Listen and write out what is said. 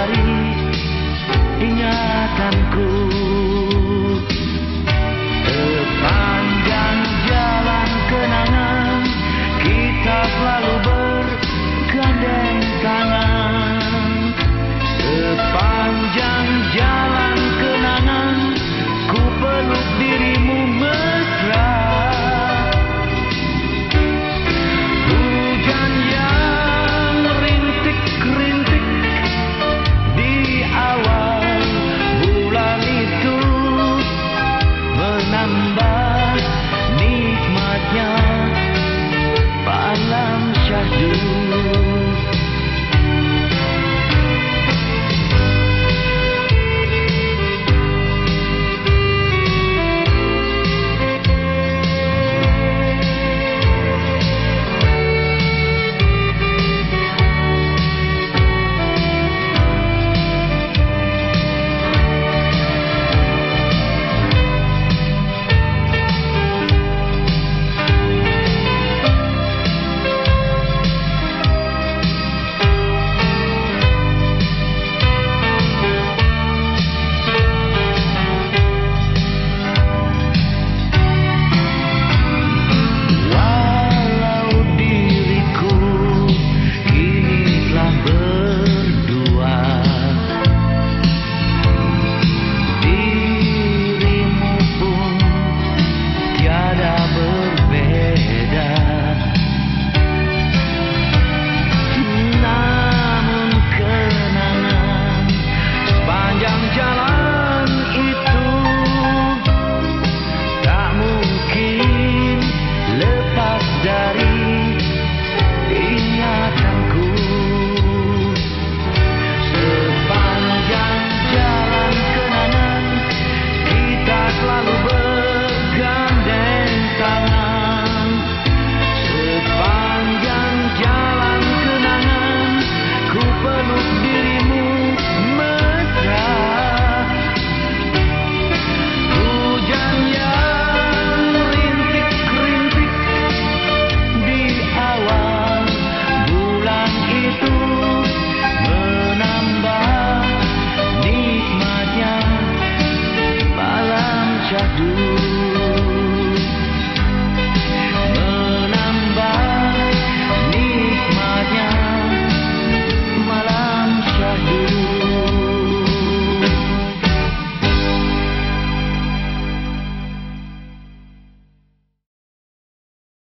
hari dari ingatanku